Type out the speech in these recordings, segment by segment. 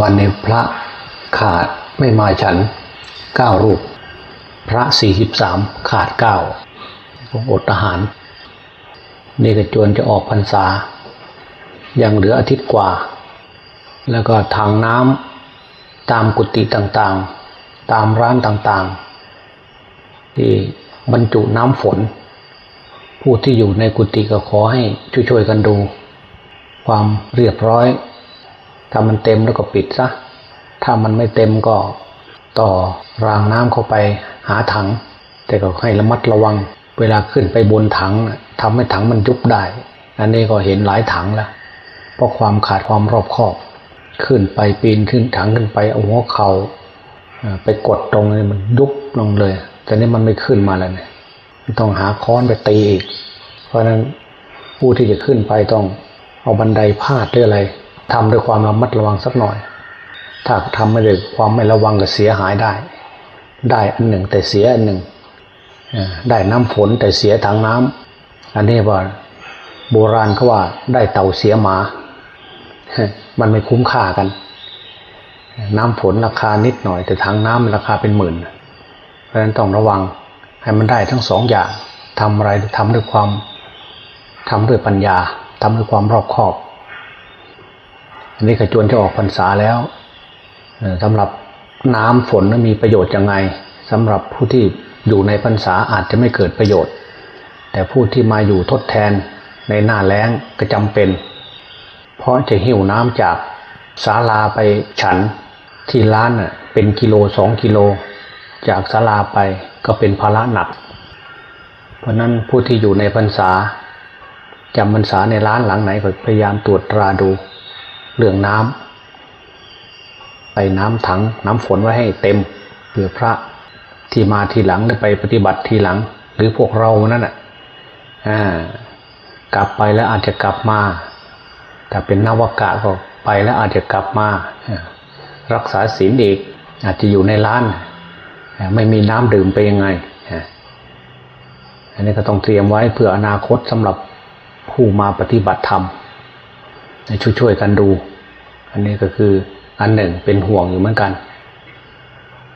วันในพระขาดไม่มาฉันเก้ารูป พระสี่สิบสามขาดเก้าอดอาหาร นี่ก็จวนจะออกพรรษา ยังเหลืออาทิตย์กว่า แล้วก็ทางน้ำตามกุฏิต่างๆ ตามร้านต่างๆ ที่บรรจุน้ำฝน ผู้ที่อยู่ในกุฏิก็ขอให้ช่วยๆกันดู ความเรียบร้อย ถ้ามันเต็มแล้วก็ปิดซะ ถ้ามันไม่เต็มก็ต่อรางน้ำเข้าไปหาถัง แต่ก็ให้ระมัดระวัง เวลาขึ้นไปบนถังทำให้ถังมันยุบได้ อันนี้ก็เห็นหลายถังแล้วเพราะความขาดความรอบคอบ ขึ้นไปปีนขึ้นถังขึ้นไปเอาหัวเขา่าไปกดตรงนี้มันยุบลงเลย แต่นี่มันไม่ขึ้นมาแล้วเนี่ยต้องหาค้อนไปตีอีก เพราะนั้นผู้ที่จะขึ้นไปต้องเอาบันไดพาดหรืออะไร ทำด้วยความระมัดระวังสักหน่อย ถ้าทำไม่ด้วยความไม่ระวังก็เสียหายได้ ได้อันหนึ่งแต่เสียอันหนึ่งได้น้ำฝนแต่เสียถังน้ำอันนี้ว่าโบราณเขาว่าได้เต่าเสียหมา มันไม่คุ้มค่ากัน น้ำฝนราคานิดหน่อย แต่ถังน้ำราคาเป็นหมื่น เพราะฉะนั้นต้องระวังให้มันได้ทั้งสองอย่างทำอะไรทำด้วยความทำด้วยปัญญาทำด้วยความรอบคอบ อันนี้ขจวนจะออกพรรษาแล้วสำหรับน้ำฝนมีประโยชน์ยังไงสำหรับผู้ที่อยู่ในพรรษาอาจจะไม่เกิดประโยชน์ แต่ผู้ที่มาอยู่ทดแทนในหน้าแล้งก็จำเป็น เพราะจะหิวน้ำจากศาลาไปฉันที่ร้านน่ะเป็นกิโลสองกิโล จากศาลาไปก็เป็นภาระหนัก เพราะนั้นผู้ที่อยู่ในพรรษาจำพรรษาในร้านหลังไหนก็พยายามตรวจตราดู เรื่องน้ำไปน้ำถังน้ำฝนไว้ให้เต็มเผื่อพระที่มาทีหลังหรือไปปฏิบัติทีหลัง หรือพวกเรานั่นอะกลับไปแล้วอาจจะกลับมาแต่เป็นนวากะก็ไปแล้วอาจจะกลับมารักษาศีลอีกอาจจะอยู่ในร้านไม่มีน้ำดื่มไปยังไงอันนี้ก็ต้องเตรียมไว้เพื่ออนาคตสำหรับผู้มาปฏิบัติธรรม ช่วยๆกันดู อันนี้ก็คืออันหนึ่งเป็นห่วงอยู่เหมือนกัน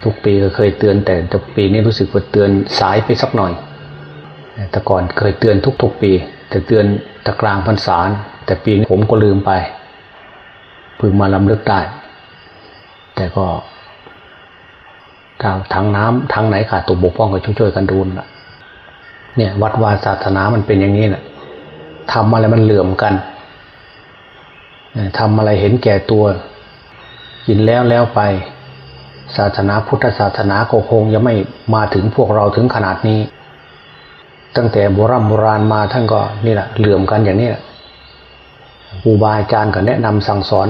ทุกปีก็เคยเตือนแต่แต่ปีนี้รู้สึกว่าเตือนสายไปสักหน่อย แต่ก่อนเคยเตือนทุกๆปี แต่เตือนตะกลางพรรษาแต่ปีนี้ผมก็ลืมไปพึงมาลำลึกได้ แต่ก็ทางทางน้ำทางไหนขาดตกบกพร่องก็ช่วยๆกันดูนะเนี่ย วัดวาศาสนามันเป็นอย่างนี้แหละทำอะไรมันเหลื่อมกัน ทำอะไรเห็นแก่ตัวกินแล้วแล้วไป ศาสนาพุทธศาสนาก็คงยังไม่มาถึงพวกเราถึงขนาดนี้ ตั้งแต่โบราณโบราณมาท่านก็นี่แหละเหลื่อมกันอย่างนี้แหละครูบาอาจารย์ก็แนะนำสั่งสอน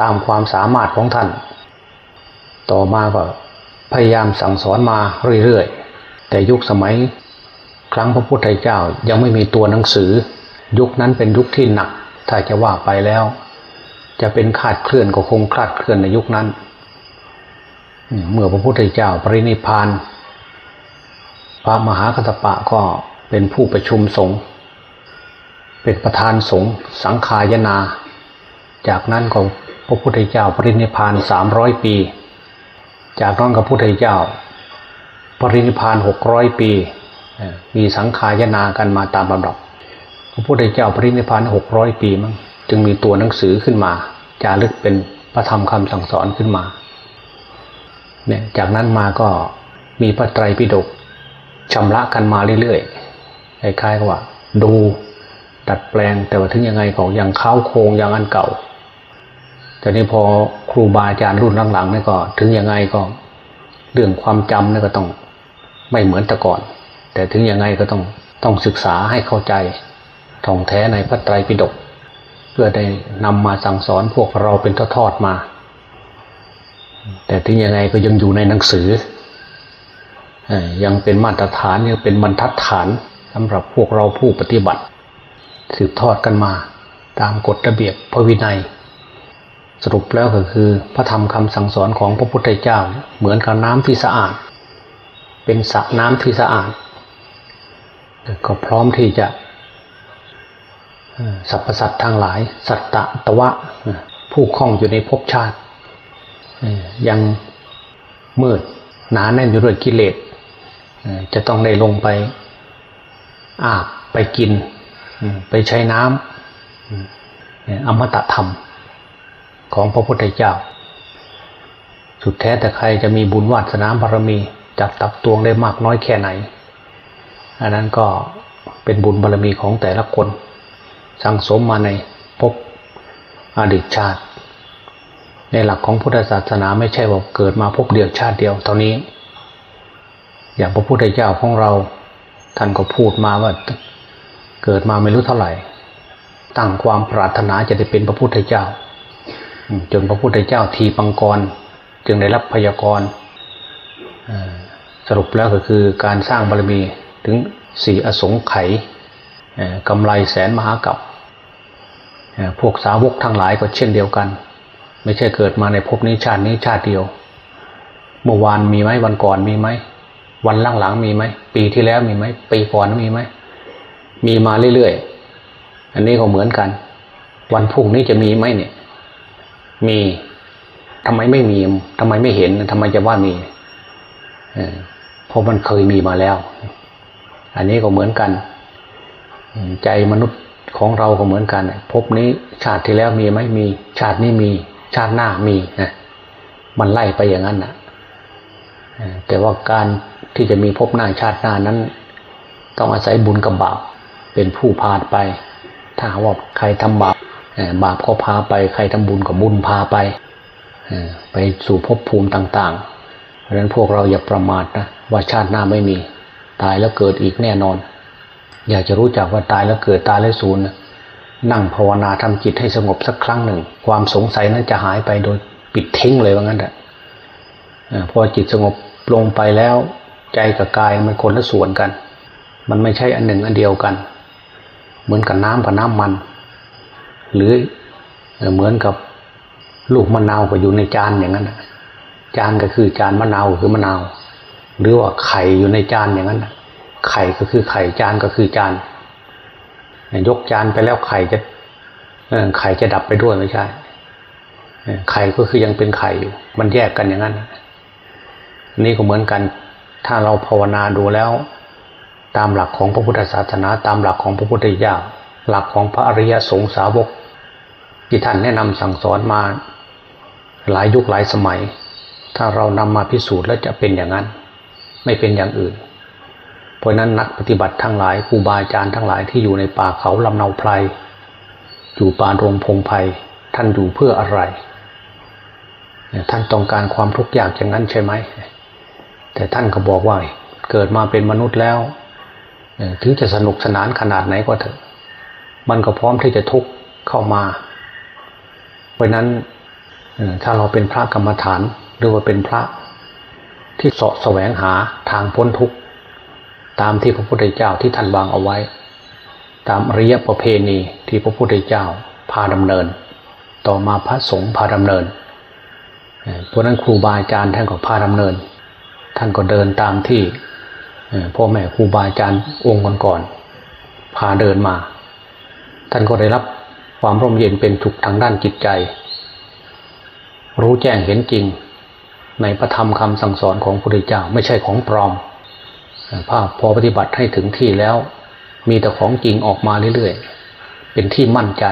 ตามความสามารถของท่าน ต่อมาก็พยายามสั่งสอนมาเรื่อยๆ แต่ยุคสมัยครั้งพระพุทธเจ้ายังไม่มีตัวหนังสือ ยุคนั้นเป็นยุคที่หนัก ถ้าจะว่าไปแล้ว จะเป็นคาดเคลื่อนก็คงคลาดเคลื่อนในยุคนั้น เมื่อพระพุทธเจ้าปรินิพานพระมหากัตปะก็เป็นผู้ประชุมสงฆ์เป็นประธานสงฆ์สังขายนา จากนั้นก็พระพุทธเจ้าปรินิพานสามร้อยปี จากนั้นกับพระพุทธเจ้าปรินิพานหกร้อยปี มีสังขายนากันมาตามลำดับ พระพุทธเจ้าปรินิพานหกร้อยปีมั้งจึงมีตัวหนังสือขึ้นมาจารึกเป็นพระธรรมคำสั่งสอนขึ้นมาเนี่ยจากนั้นมาก็มีพระไตรปิฎกชำระกันมาเรื่อยๆคล้ายๆกับว่า ดูดัดแปลงแต่ว่าถึงยังไงของยังเข้าโครงยังอันเก่า แต่นี่พอครูบาอาจารย์รุ่นหลังๆนี่ก็ถึงยังไงก็เรื่องความจำนี่ก็ต้องไม่เหมือนแต่ก่อน แต่ถึงยังไงก็ต้องต้องศึกษาให้เข้าใจ ท่องแท้ในพระไตรปิฎกเพื่อได้นำมาสั่งสอนพวกเราเป็นทอดๆมา แต่ถึงยังไงก็ยังอยู่ในหนังสือ ยังเป็นมาตรฐานยังเป็นบรรทัดฐานสำหรับพวกเราผู้ปฏิบัติ สืบทอดกันมาตามกฎระเบียบพระวินัย สรุปแล้วก็คือพระธรรมคำสั่งสอนของพระพุทธเจ้า เหมือนกับน้ำที่สะอาด เป็นสระน้ำที่สะอาดก็พร้อมที่จะ สรรพสัตว์ทั้งหลาย สัตตะตะวะ ผู้คล้องอยู่ในภพชาติ ยังมืดหนาแน่นอยู่ด้วยกิเลสจะต้องได้ลงไปอาบไปกิน ไปใช้น้ำอมตะธรรมของพระพุทธเจ้า สุดแท้แต่ใครจะมีบุญวาสนาบารมีจับตักตวงได้มากน้อยแค่ไหน อันนั้นก็เป็นบุญบารมีของแต่ละคน สังสมมาในภพอดีตชาติ ในหลักของพุทธศาสนาไม่ใช่ว่าเกิดมาพบเดียวชาติเดียวเท่านี้ อย่างพระพุทธเจ้าของเราท่านก็พูดมาว่า เกิดมาไม่รู้เท่าไหร่ ตั้งความปรารถนาจะได้เป็นพระพุทธเจ้า จนพระพุทธเจ้าทีปังกร จึงได้รับพยากรสรุปแล้วก็คือการสร้างบารมีถึงสี่อสงไขยกำไรแสนมหากับ พวกสาวกทั้งหลายก็เช่นเดียวกัน ไม่ใช่เกิดมาในภพนี้ชาตินี้ชาติเดียว เมื่อวานมีไหมวันก่อนมีไหมวันหลังๆมีไหมปีที่แล้วมีไหมปีก่อนมีไหมมีมาเรื่อยๆอันนี้ก็เหมือนกัน วันพุ่งนี้จะมีไหมเนี่ย มีทำไมไม่มีทำไมไม่เห็นทำไมจะว่ามีเพราะมันเคยมีมาแล้ว อันนี้ก็เหมือนกัน ใจมนุษย์ ของเราก็เหมือนกันพบนี้ชาติที่แล้วมีไหมมี ชาตินี้มี ชาติหน้ามีนะมันไล่ไปอย่างนั้นนะแต่ว่าการที่จะมีพบหน้าชาติหน้านั้น ต้องอาศัยบุญกับบาปเป็นผู้พาไป ถ้าว่าใครทำบาปบาปก็พาไป ใครทำบุญก็บุญพาไปไปสู่ภพภูมิต่างๆ เพราะฉะนั้นพวกเราอย่าประมาทนะว่าชาติหน้าไม่มี ตายแล้วเกิดอีกแน่นอน อยากจะรู้จักว่าตายแล้วเกิดตายแล้วสูญนั่งภาวนาทำจิตให้สงบสักครั้งหนึ่ง ความสงสัยนั้นจะหายไปโดยปิดทิ้งเลยว่างั้นแหละพอจิตสงบลงไปแล้วใจกับกายมันคนละส่วนกัน มันไม่ใช่อันหนึ่งอันเดียวกัน เหมือนกับน้ำกับน้ำมัน หรือเหมือนกับลูกมะนาวก็อยู่ในจานอย่างนั้นจานก็คือจานมะนาวคือมะนาว หรือว่าไข่อยู่ในจานอย่างนั้น ไข่ก็คือไข่จานก็คือจาน ยกจานไปแล้วไข่จะไข่จะดับไปด้วยไม่ใช่ไข่ก็คือยังเป็นไข่อยู่ มันแยกกันอย่างนั้นนี่ก็เหมือนกัน ถ้าเราภาวนาดูแล้ว ตามหลักของพระพุทธศาสนา ตามหลักของพระพุทธเจ้าหลักของพระอริยสงสาวก ที่ท่านแนะนำสั่งสอนมา หลายยุคหลายสมัย ถ้าเรานำมาพิสูจน์แล้วจะเป็นอย่างนั้น ไม่เป็นอย่างอื่น เพราะนั้นนักปฏิบัติทั้งหลายครูบาอาจารย์ทั้งหลายที่อยู่ในป่าเขาลำเนาไพรอยู่ป่าโรงพงไพ่ท่านอยู่เพื่ออะไร ท่านต้องการความทุกข์ยากอย่างนั้นใช่ไหม แต่ท่านก็บอกว่าเกิดมาเป็นมนุษย์แล้ว ถึงจะสนุกสนานขนาดไหนก็เถอะ มันก็พร้อมที่จะทุกข์เข้ามา เพราะนั้นถ้าเราเป็นพระกรรมฐานหรือว่าเป็นพระที่สะแสวงหาทางพ้นทุกข์ ตามที่พระพุทธเจ้าที่ท่านวางเอาไว้ ตามอริยประเพณีที่พระพุทธเจ้าพาดำเนิน ต่อมาพระสงฆ์พาดำเนินเพราะนั้นครูบาอาจารย์ท่านก็พาดำเนิน ท่านก็เดินตามที่พ่อแม่ครูบาอาจารย์องค์ก่อนๆพาเดินมา ท่านก็ได้รับความร่มเย็นเป็นถุกทางด้านจิตใจ รู้แจ้งเห็นจริง ในพระธรรมคำสั่งสอนของพระพุทธเจ้าไม่ใช่ของปลอม ภาพพอปฏิบัติให้ถึงที่แล้ว มีแต่ของจริงออกมาเรื่อยๆ เป็นที่มั่นใจ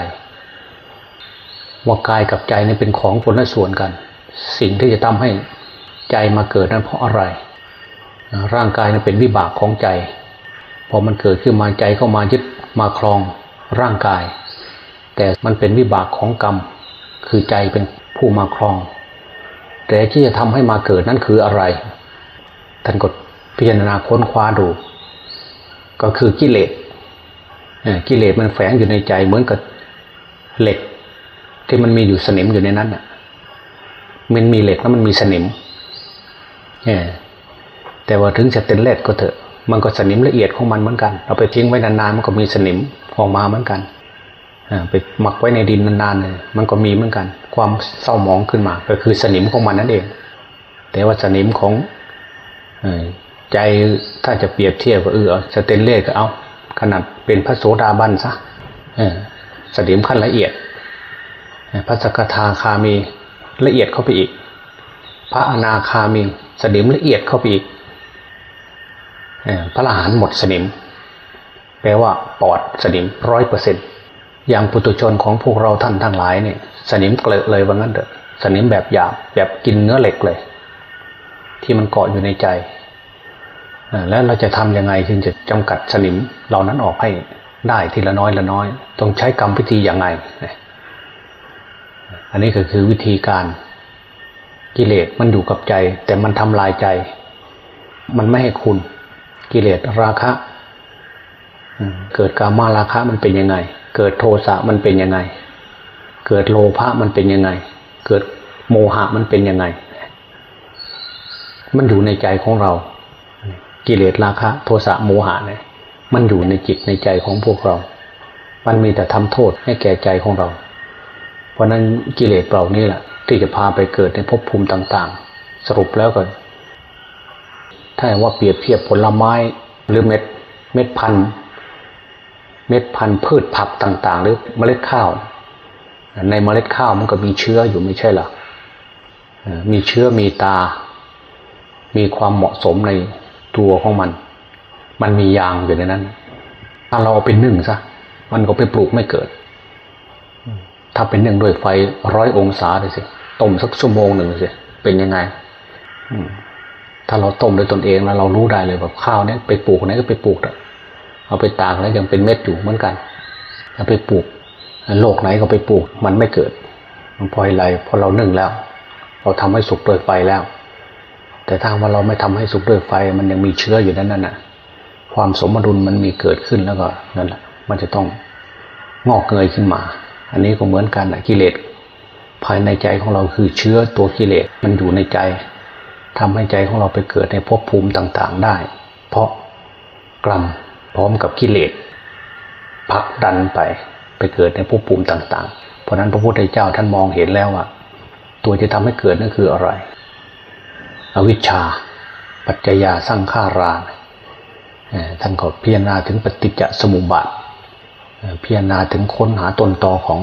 ว่ากายกับใจนี่เป็นของคนละส่วนกัน สิ่งที่จะทำให้ใจมาเกิดนั้นเพราะอะไร ร่างกายนั้นเป็นวิบากของใจ พอมันเกิดขึ้นมาใจเข้ามายึดมาครองร่างกาย แต่มันเป็นวิบากของกรรม คือใจเป็นผู้มาครอง แต่ที่จะทำให้มาเกิดนั้นคืออะไร ท่านกด พิจารณาค้นคว้าดู ก็คือกิเลสกิเลสมันแฝงอยู่ในใจเหมือนกับเหล็ก ที่มันมีอยู่สนิมอยู่ในนั้นอะมันมีเหล็กแล้วมันมีสนิมแต่ว่าถึงจะเป็นเล็ดก็เถอะ มันก็สนิมละเอียดของมันเหมือนกัน เราไปทิ้งไว้นานๆมันก็มีสนิมออกมาเหมือนกันไปหมักไว้ในดินนานๆเลยมันก็มีเหมือนกัน ความเศร้าหมองขึ้นมา ก็คือสนิมของมันนั่นเอง แต่ว่าสนิมของ ใจถ้าจะเปรียบเทียบก็เออสเตนเลสก็เอา ขนาดเป็นพระโสดาบันซะสนิมขั้นละเอียด พระสกทาคามีละเอียดเข้าไปอีก พระอนาคามีสนิมละเอียดเข้าไปอีกพระอรหันต์หมดสนิม แปลว่าปอดสนิมร้อยเปอร์เซ็นต์อย่างปุตุชนของพวกเราท่านทั้งหลายเนี่ยสนิมเกลอะเลยว่างั้นเถอะสนิมแบบหยาบแบบกินเนื้อเหล็กเลย ที่มันเกาะอยู่ในใจ แล้วเราจะทำยังไงถึงจะจำกัดสนิมเหล่านั้นออกให้ได้ทีละน้อยละน้อย ต้องใช้กรรมวิธีอย่างไง อันนี้ก็คือวิธีการกิเลสมันอยู่กับใจ แต่มันทำลายใจ มันไม่ให้คุณ กิเลสราคะ เกิดกามาราคะมันเป็นยังไง เกิดโทสะมันเป็นยังไง เกิดโลภะมันเป็นยังไง เกิดโมหะมันเป็นยังไง มันอยู่ในใจของเรา กิเลสราคะ โทสะโมหะเนี่ยมันอยู่ในจิตในใจของพวกเรา มันมีแต่ทำโทษให้แก่ใจของเรา เพราะนั้นกิเลสเรานี่แหละที่จะพาไปเกิดในภพภูมิต่างๆ สรุปแล้วก็ถ้าว่าเปรียบเทียบผลไม้หรือเม็ดเม็ดพันธุ์เม็ดพันธุ์พืชผักต่าง ๆ หรือเมล็ดข้าว ในเมล็ดข้าวมันก็มีเชื้ออยู่ไม่ใช่หรอมีเชื้อมีตา มีความเหมาะสมใน ตัวของมัน มันมียางอยู่ในนั้น ถ้าเราเอาไปนึ่งซะมันก็ไปปลูกไม่เกิด ถ้าเป็นนึ่งด้วยไฟร้อยองศาเลยสิต้มสักชั่วโมงหนึ่งสิเป็นยังไงถ้าเราต้มด้วยตนเองแล้วเรารู้ได้เลยว่าข้าวเนี้ยไปปลูกไหนก็ไปปลูกเอาไปตากแล้วยังเป็นเม็ดอยู่เหมือนกันเอาไปปลูกโลกไหนก็ไปปลูก มันไม่เกิด มันพออะไรพอเรานึ่งแล้ว เราทำให้สุกโดยไฟแล้ว แต่ถ้าว่าเราไม่ทำให้สุกด้วยไฟ มันยังมีเชื้ออยู่นั่นน่ะ ความสมดุลมันมีเกิดขึ้นแล้วก็นั่นแหละมันจะต้องงอกเงยขึ้นมา อันนี้ก็เหมือนกันนะกิเลสภายในใจของเราคือเชื้อตัวกิเลสมันอยู่ในใจทำให้ใจของเราไปเกิดในภพภูมิต่างๆได้ เพราะกรรมพร้อมกับกิเลสผลักดันไปไปเกิดในภพภูมิต่าง ๆ เพราะนั้นพระพุทธเจ้าท่านมองเห็นแล้วว่าตัวจะทำให้เกิดนั่นคืออะไร อวิชชา ปัจจยาสร้างขาราท่านก็พิจารณาถึงปฏิจจสมุปบาทพิจารณาถึงค้นหาต้นตอของ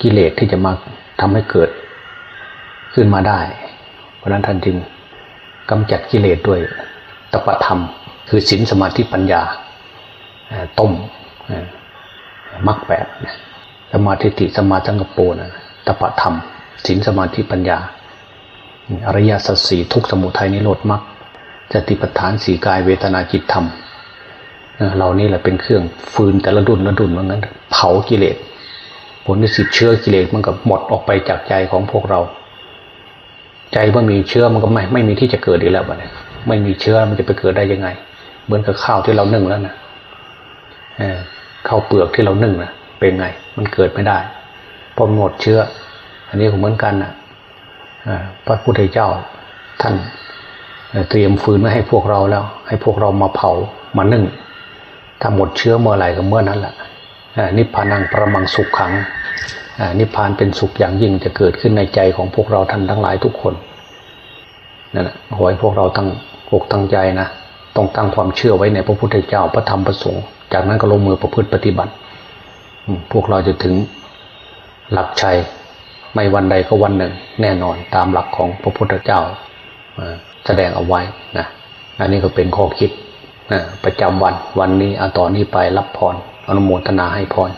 กิเลสที่จะมาทำให้เกิดขึ้นมาได้ เพราะนั้นท่านจึงกำจัดกิเลสด้วยตปธรรม คือศีลสมาธิปัญญาต้มมรรคแปดสมาธิติสมาสังกโปนะตปธรรมศีลสมาธิปัญญา อริยสัจสี่ทุกสมุทัยนิโรธมรรคจติปัฏฐานสี่กายเวทนาจิตธรรมเรานี่แหละเป็นเครื่องฟืนแต่ละดุนละดุนว่างั้นเผากิเลสผลที่สิเชื้อกิเลสมันก็หมดออกไปจากใจของพวกเรา ใจเมื่อมีเชื้อมันก็ไม่ไม่มีที่จะเกิดอีกแล้วบ้านี้ไม่มีเชื้อมันจะไปเกิดได้ยังไง เหมือนกับข้าวที่เรานึ่งแล้วนะข้าวเปลือกที่เรานึ่งนะเป็นไง มันเกิดไม่ได้พอหมดเชื้อ อันนี้ก็เหมือนกันนะ พระพุทธเจ้าท่านเตรียมฟืนไว้ให้พวกเราแล้ว ให้พวกเรามาเผามานึ่งถ้าหมดเชื้อเมื่อไหร่ก็เมื่อนั้นแหละนิพพานังประมังสุขขังนิพพานเป็นสุขอย่างยิ่งจะเกิดขึ้นในใจของพวกเราท่านทั้งหลายทุกคนนั่นแหละขอให้พวกเราตั้งอกตั้งใจนะต้องตั้งความเชื่อไว้ในพระพุทธเจ้าพระธรรมพระสงฆ์จากนั้นก็ลงมือประพฤติปฏิบัติ พวกเราจะถึงหลักชัย ไม่วันใดก็วันหนึ่ง แน่นอนตามหลักของพระพุทธเจ้าแสดงเอาไว้นะอันนี้ก็เป็นข้อคิดประจำวันวันนี้เอาต่อนนี้ไปรับพรอนุโมทนาให้พร